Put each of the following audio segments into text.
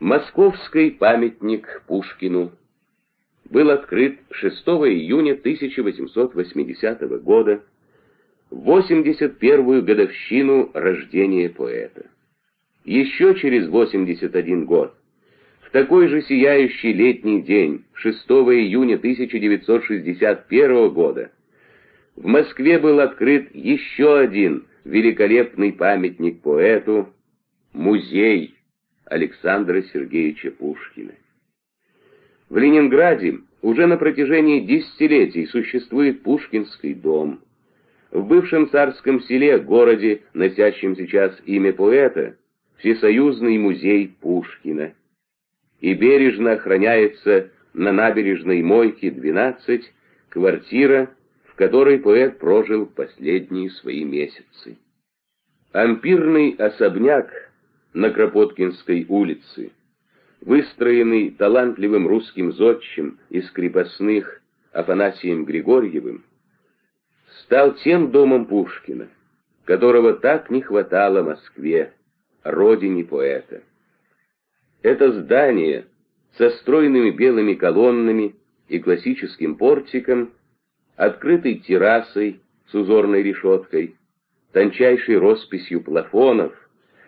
Московский памятник Пушкину был открыт 6 июня 1880 года, в 81-ю годовщину рождения поэта. Еще через 81 год, в такой же сияющий летний день, 6 июня 1961 года, в Москве был открыт еще один великолепный памятник поэту, музей Александра Сергеевича Пушкина. В Ленинграде уже на протяжении десятилетий существует Пушкинский дом. В бывшем царском селе, городе, носящем сейчас имя поэта, Всесоюзный музей Пушкина. И бережно охраняется на набережной Мойке 12 квартира, в которой поэт прожил последние свои месяцы. Ампирный особняк на Кропоткинской улице, выстроенный талантливым русским зодчим из крепостных Афанасием Григорьевым, стал тем домом Пушкина, которого так не хватало Москве, родине поэта. Это здание со стройными белыми колоннами и классическим портиком, открытой террасой с узорной решеткой, тончайшей росписью плафонов,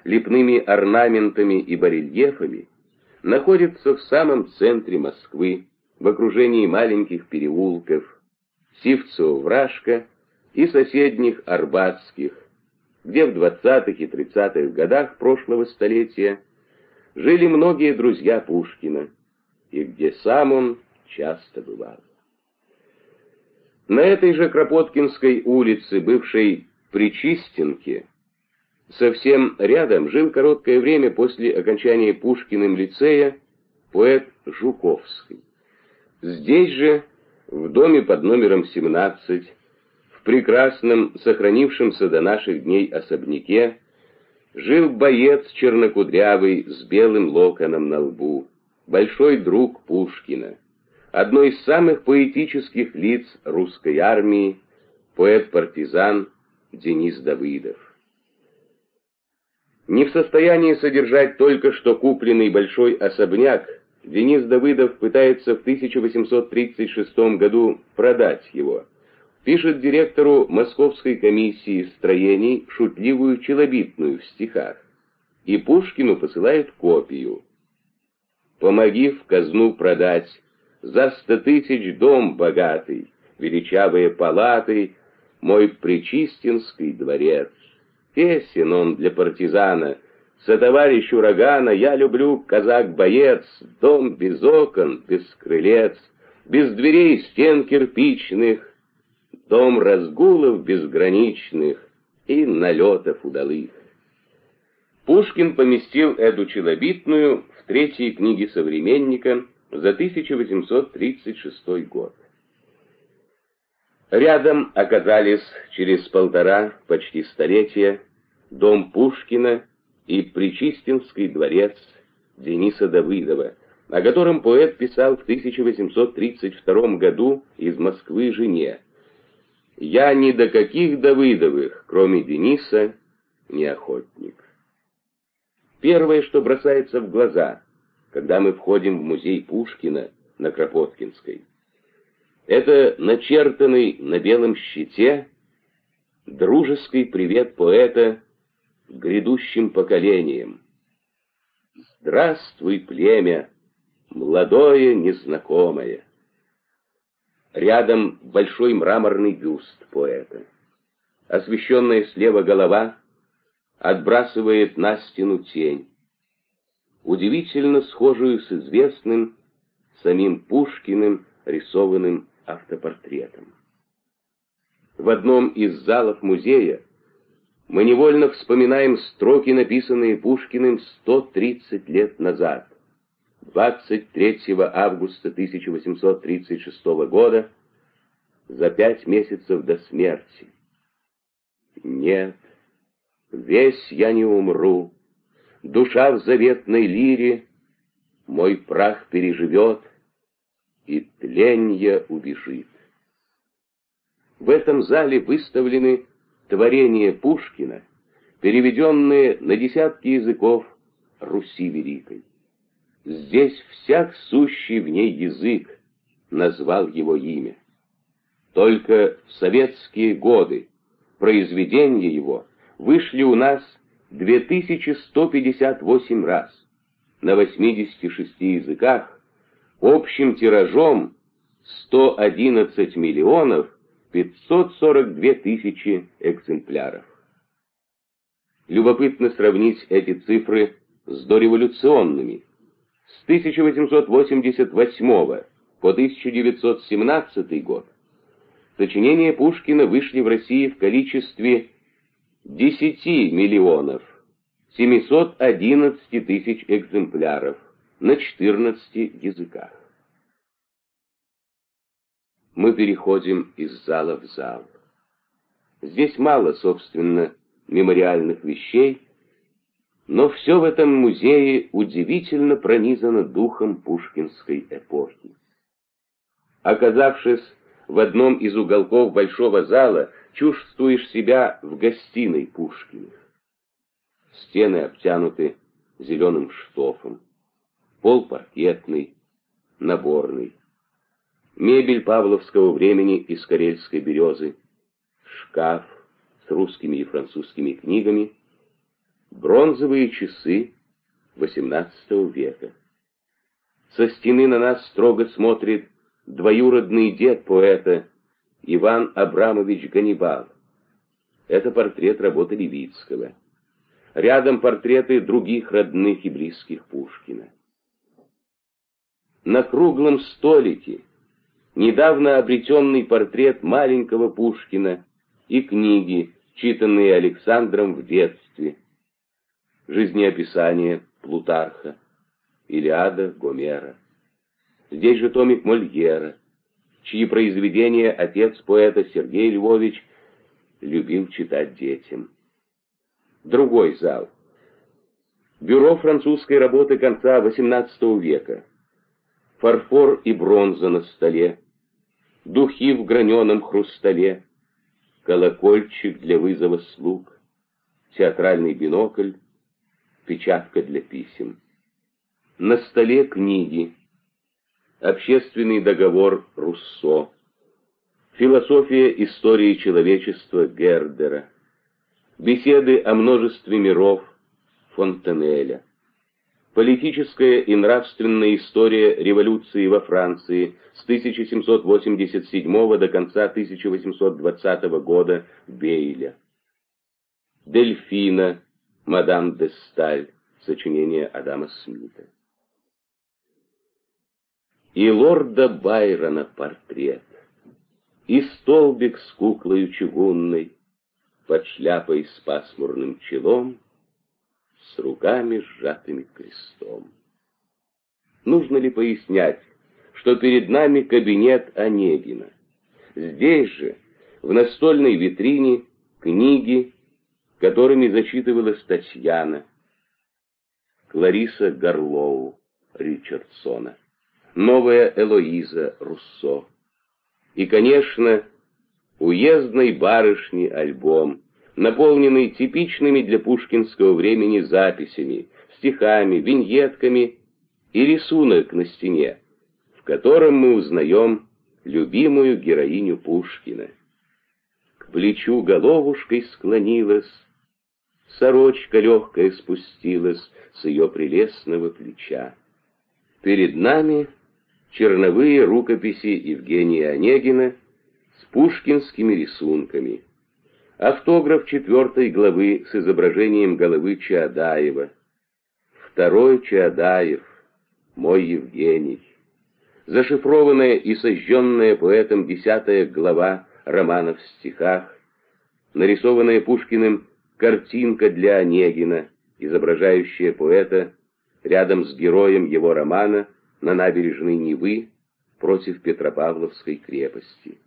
лепными орнаментами и барельефами, находится в самом центре Москвы, в окружении маленьких переулков, Сивцево-Вражка и соседних Арбатских, где в 20-х и 30-х годах прошлого столетия жили многие друзья Пушкина, и где сам он часто бывал. На этой же Кропоткинской улице, бывшей Причистенке, Совсем рядом жил короткое время после окончания Пушкиным лицея поэт Жуковский. Здесь же, в доме под номером 17, в прекрасном, сохранившемся до наших дней особняке, жил боец чернокудрявый с белым локоном на лбу, большой друг Пушкина, одно из самых поэтических лиц русской армии, поэт-партизан Денис Давыдов не в состоянии содержать только что купленный большой особняк, Денис Давыдов пытается в 1836 году продать его. Пишет директору Московской комиссии строений шутливую челобитную в стихах. И Пушкину посылает копию. «Помоги в казну продать, за сто тысяч дом богатый, величавые палаты, мой Причистинский дворец». Тесен он для партизана. Со товарищ урагана я люблю казак-боец, дом без окон, без крылец, без дверей стен кирпичных, дом разгулов безграничных и налетов удалых. Пушкин поместил эту челобитную в третьей книге современника за 1836 год. Рядом оказались через полтора, почти столетия, дом Пушкина и Причистинский дворец Дениса Давыдова, о котором поэт писал в 1832 году из Москвы жене. «Я ни до каких Давыдовых, кроме Дениса, не охотник». Первое, что бросается в глаза, когда мы входим в музей Пушкина на Кропоткинской, это начертанный на белом щите дружеский привет поэта грядущим поколениям. Здравствуй, племя, молодое, незнакомое. Рядом большой мраморный бюст поэта. Освещенная слева голова отбрасывает на стену тень, удивительно схожую с известным самим Пушкиным рисованным автопортретом. В одном из залов музея мы невольно вспоминаем строки, написанные Пушкиным 130 лет назад, 23 августа 1836 года, за пять месяцев до смерти. Нет, весь я не умру, душа в заветной лире, мой прах переживет, и тленье убежит. В этом зале выставлены творения Пушкина, переведенные на десятки языков Руси Великой. Здесь всяк сущий в ней язык назвал его имя. Только в советские годы произведения его вышли у нас 2158 раз на 86 языках общим тиражом 111 миллионов 542 тысячи экземпляров. Любопытно сравнить эти цифры с дореволюционными. С 1888 по 1917 год сочинения Пушкина вышли в России в количестве 10 миллионов 711 тысяч экземпляров на 14 языках. Мы переходим из зала в зал. Здесь мало, собственно, мемориальных вещей, но все в этом музее удивительно пронизано духом пушкинской эпохи. Оказавшись в одном из уголков большого зала, чувствуешь себя в гостиной Пушкиных. Стены обтянуты зеленым штофом, пол паркетный, наборный. Мебель павловского времени из карельской березы, шкаф с русскими и французскими книгами, бронзовые часы XVIII века. Со стены на нас строго смотрит двоюродный дед поэта Иван Абрамович Ганнибал. Это портрет работы Левицкого. Рядом портреты других родных и близких Пушкина. На круглом столике недавно обретенный портрет маленького Пушкина и книги, читанные Александром в детстве. Жизнеописание Плутарха, Илиада Гомера. Здесь же томик Мольера, чьи произведения отец поэта Сергей Львович любил читать детям. Другой зал. Бюро французской работы конца XVIII века. Фарфор и бронза на столе. Духи в граненом хрустале. Колокольчик для вызова слуг. Театральный бинокль. Печатка для писем. На столе книги Общественный договор Руссо, Философия истории человечества Гердера, Беседы о множестве миров Фонтенеля, Политическая и нравственная история революции во Франции с 1787 до конца 1820 года Бейля, Дельфина, Мадам де Сталь, сочинение Адама Смита. И лорда Байрона портрет, и столбик с куклою чугунной, под шляпой с пасмурным челом, с руками сжатыми крестом. Нужно ли пояснять, что перед нами кабинет Онегина? Здесь же, в настольной витрине, книги, которыми зачитывалась Татьяна, Клариса Горлоу Ричардсона новая Элоиза Руссо. И, конечно, уездной барышни альбом, наполненный типичными для пушкинского времени записями, стихами, виньетками и рисунок на стене, в котором мы узнаем любимую героиню Пушкина. К плечу головушкой склонилась, сорочка легкая спустилась с ее прелестного плеча. Перед нами черновые рукописи Евгения Онегина с пушкинскими рисунками, автограф четвертой главы с изображением головы Чаадаева, второй Чаадаев, мой Евгений, зашифрованная и сожженная поэтом десятая глава романа в стихах, нарисованная Пушкиным картинка для Онегина, изображающая поэта рядом с героем его романа на набережной Невы против Петропавловской крепости.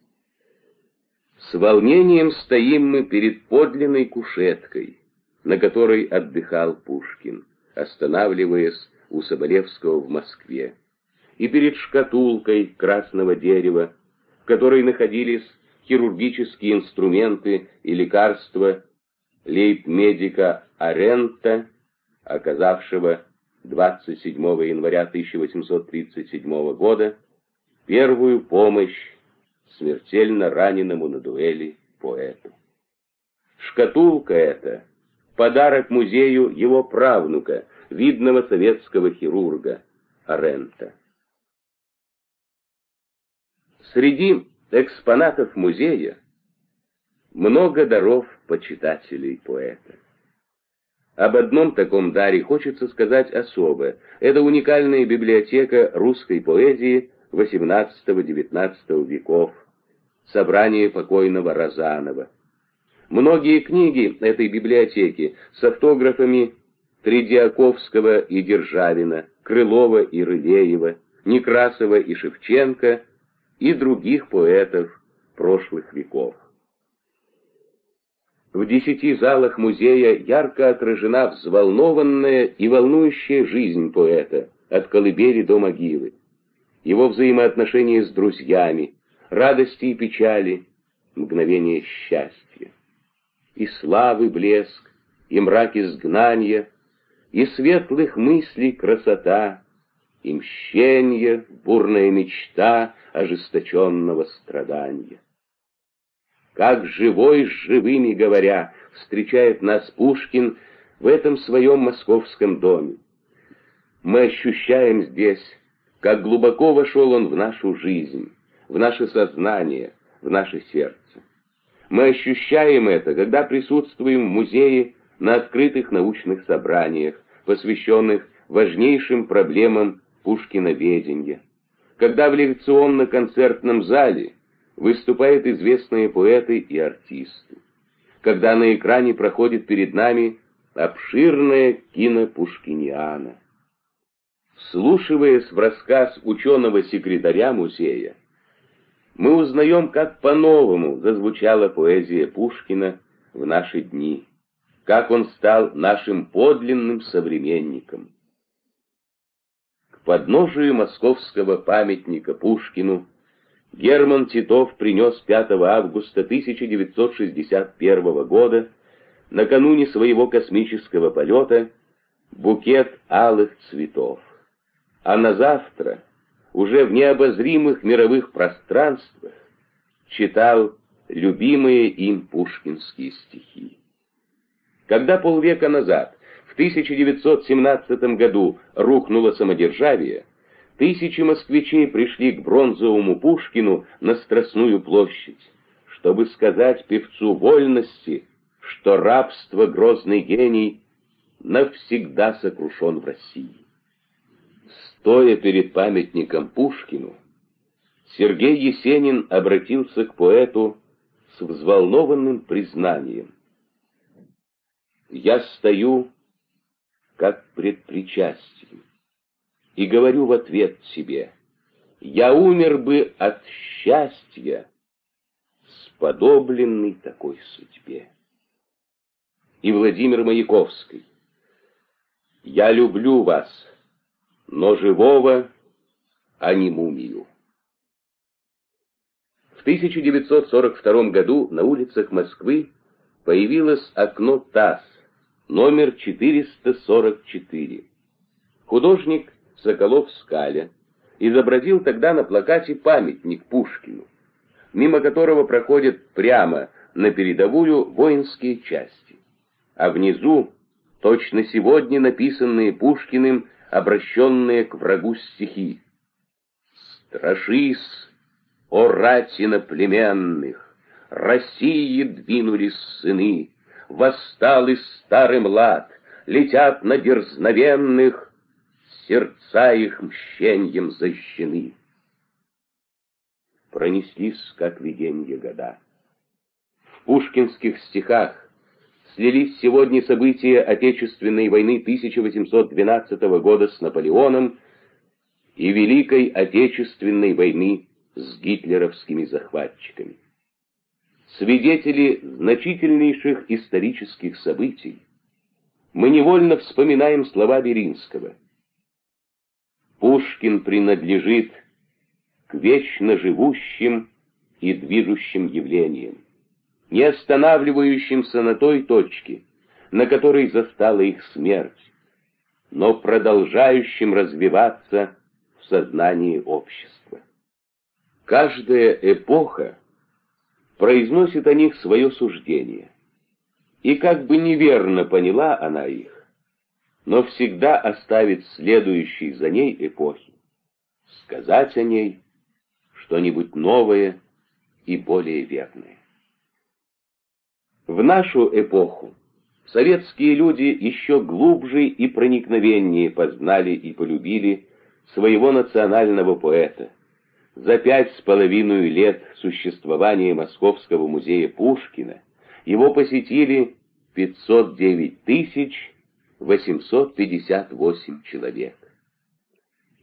С волнением стоим мы перед подлинной кушеткой, на которой отдыхал Пушкин, останавливаясь у Соболевского в Москве, и перед шкатулкой красного дерева, в которой находились хирургические инструменты и лекарства лейб-медика Арента, оказавшего 27 января 1837 года первую помощь смертельно раненому на дуэли поэту. Шкатулка эта — подарок музею его правнука, видного советского хирурга Арента. Среди экспонатов музея много даров почитателей поэта. Об одном таком даре хочется сказать особо. Это уникальная библиотека русской поэзии XVIII-XIX веков, собрание покойного Розанова. Многие книги этой библиотеки с автографами Тредиаковского и Державина, Крылова и Рылеева, Некрасова и Шевченко и других поэтов прошлых веков. В десяти залах музея ярко отражена взволнованная и волнующая жизнь поэта, от колыбели до могилы. Его взаимоотношения с друзьями, радости и печали, мгновение счастья. И славы блеск, и мрак изгнания, и светлых мыслей красота, и мщенье, бурная мечта ожесточенного страдания. Как живой с живыми говоря, встречает нас Пушкин в этом своем московском доме. Мы ощущаем здесь, как глубоко вошел он в нашу жизнь, в наше сознание, в наше сердце. Мы ощущаем это, когда присутствуем в музее на открытых научных собраниях, посвященных важнейшим проблемам пушкиноведения, когда в лекционно-концертном зале выступают известные поэты и артисты, когда на экране проходит перед нами обширная кинопушкиниана. Вслушиваясь в рассказ ученого-секретаря музея, мы узнаем, как по-новому зазвучала поэзия Пушкина в наши дни, как он стал нашим подлинным современником. К подножию московского памятника Пушкину Герман Титов принес 5 августа 1961 года, накануне своего космического полета, букет алых цветов. А на завтра, уже в необозримых мировых пространствах, читал любимые им пушкинские стихи. Когда полвека назад, в 1917 году, рухнуло самодержавие, Тысячи москвичей пришли к бронзовому Пушкину на Страстную площадь, чтобы сказать певцу вольности, что рабство грозный гений навсегда сокрушен в России. Стоя перед памятником Пушкину, Сергей Есенин обратился к поэту с взволнованным признанием. «Я стою, как пред причастием и говорю в ответ себе, я умер бы от счастья, сподобленный такой судьбе. И Владимир Маяковский, я люблю вас, но живого, а не мумию. В 1942 году на улицах Москвы появилось окно ТАСС, номер 444. Художник Соколов-Скаля изобразил тогда на плакате памятник Пушкину, мимо которого проходят прямо на передовую воинские части, а внизу точно сегодня написанные Пушкиным, обращенные к врагу стихи. «Страшись, о рати иноплеменных, России двинулись сыны, восстал из старый млад, летят на дерзновенных сердца их мщеньем защищены. Пронеслись, как виденье года. В пушкинских стихах слились сегодня события Отечественной войны 1812 года с Наполеоном и Великой Отечественной войны с гитлеровскими захватчиками. Свидетели значительнейших исторических событий, мы невольно вспоминаем слова Беринского – Пушкин принадлежит к вечно живущим и движущим явлениям, не останавливающимся на той точке, на которой застала их смерть, но продолжающим развиваться в сознании общества. Каждая эпоха произносит о них свое суждение, и как бы неверно поняла она их, но всегда оставит следующей за ней эпохи, сказать о ней что-нибудь новое и более верное. В нашу эпоху советские люди еще глубже и проникновеннее познали и полюбили своего национального поэта. За пять с половиной лет существования Московского музея Пушкина его посетили 509 тысяч 858 человек.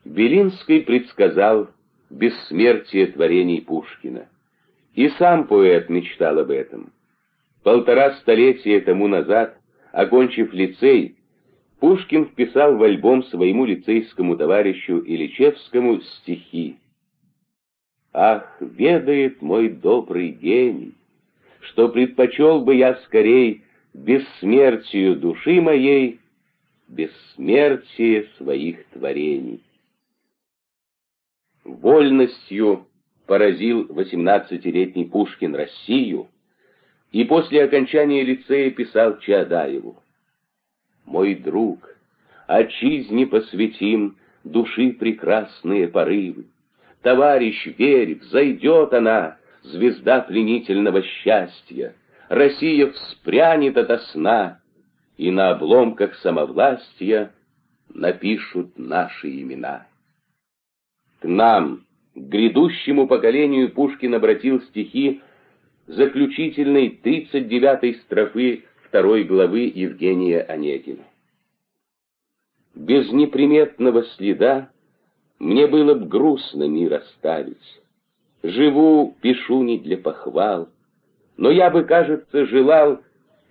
Белинский предсказал бессмертие творений Пушкина. И сам поэт мечтал об этом. Полтора столетия тому назад, окончив лицей, Пушкин вписал в альбом своему лицейскому товарищу Ильичевскому стихи. «Ах, ведает мой добрый гений, что предпочел бы я скорей бессмертию души моей, бессмертие своих творений». Вольностью поразил 18-летний Пушкин Россию и после окончания лицея писал Чаадаеву. «Мой друг, отчизне посвятим души прекрасные порывы. Товарищ, верь, взойдет она, звезда пленительного счастья. Россия вспрянет ото сна, и на обломках самовластия напишут наши имена». К нам, к грядущему поколению, Пушкин обратил стихи заключительной 39-й строфы второй главы Евгения Онегина. Без неприметного следа мне было б грустно мир оставить. Живу, пишу не для похвал, но я бы, кажется, желал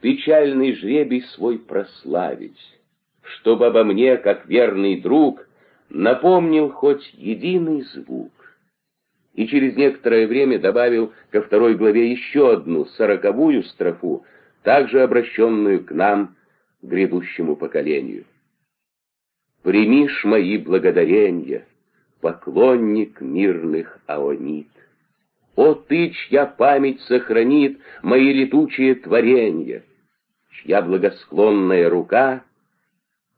печальный жребий свой прославить, чтобы обо мне, как верный друг, напомнил хоть единый звук. И через некоторое время добавил ко второй главе еще одну, сороковую строфу, также обращенную к нам, грядущему поколению. «Примишь мои благодаренья, поклонник мирных аонит. О ты, чья память сохранит мои летучие творенья, чья благосклонная рука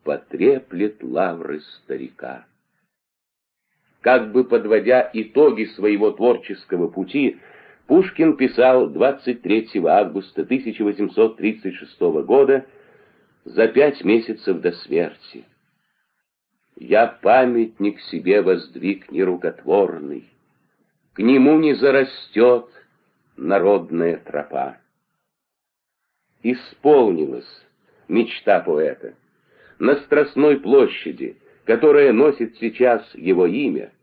потреплет лавры старика. Как бы подводя итоги своего творческого пути, Пушкин писал 23 августа 1836 года, за пять месяцев до смерти. «Я памятник себе воздвиг нерукотворный, к нему не зарастет народная тропа». Исполнилась мечта поэта на Страстной площади, которая носит сейчас его имя,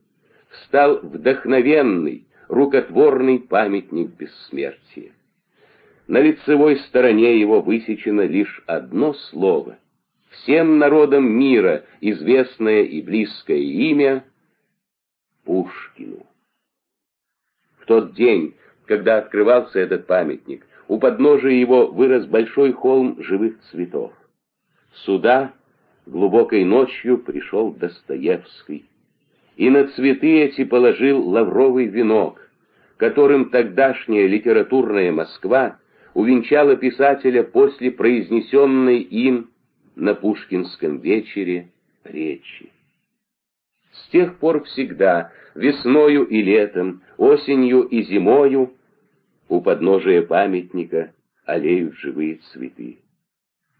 стал вдохновенный, рукотворный памятник бессмертия. На лицевой стороне его высечено лишь одно слово, всем народам мира известное и близкое имя Пушкину. В тот день, когда открывался этот памятник, у подножия его вырос большой холм живых цветов. Сюда глубокой ночью пришел Достоевский, и на цветы эти положил лавровый венок, которым тогдашняя литературная Москва увенчала писателя после произнесенной им на Пушкинском вечере речи. С тех пор всегда, весною и летом, осенью и зимою, у подножия памятника олеют живые цветы.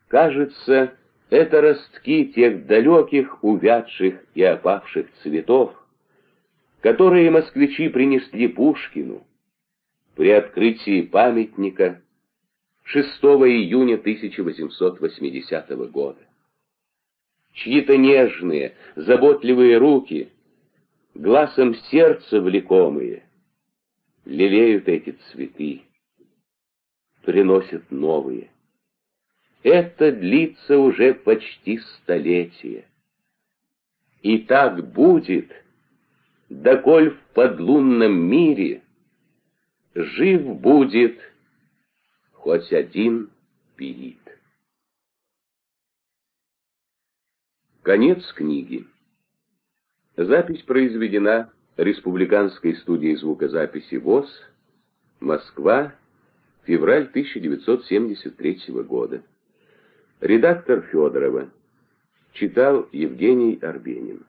Кажется, это ростки тех далеких, увядших и опавших цветов, которые москвичи принесли Пушкину при открытии памятника 6 июня 1880 года. Чьи-то нежные, заботливые руки, глазом сердца влекомые, лелеют эти цветы, приносят новые. Это длится уже почти столетие. И так будет, доколь в подлунном мире жив будет хоть один пилит. Конец книги. Запись произведена Республиканской студией звукозаписи ВОЗ, Москва, февраль 1973 года. Редактор Федорова. Читал Евгений Арбенин.